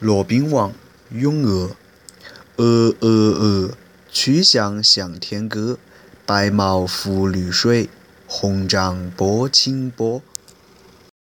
骆宾王咏鹅鹅鹅鹅曲项向天歌白毛浮绿水红掌拨清波。